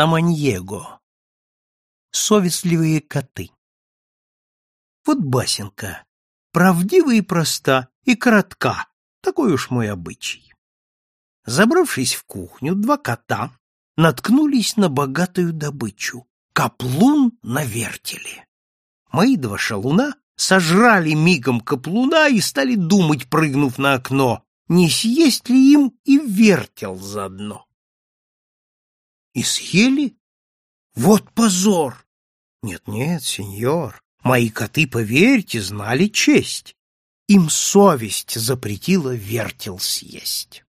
Саманьего. Совестливые коты. Вот басенка, правдива и проста, и коротка, такой уж мой обычай. Забравшись в кухню, два кота наткнулись на богатую добычу — каплун на вертеле. Мои два шалуна сожрали мигом каплуна и стали думать, прыгнув на окно, не съесть ли им и вертел заодно. И съели? Вот позор! Нет-нет, сеньор, мои коты, поверьте, знали честь. Им совесть запретила вертел съесть.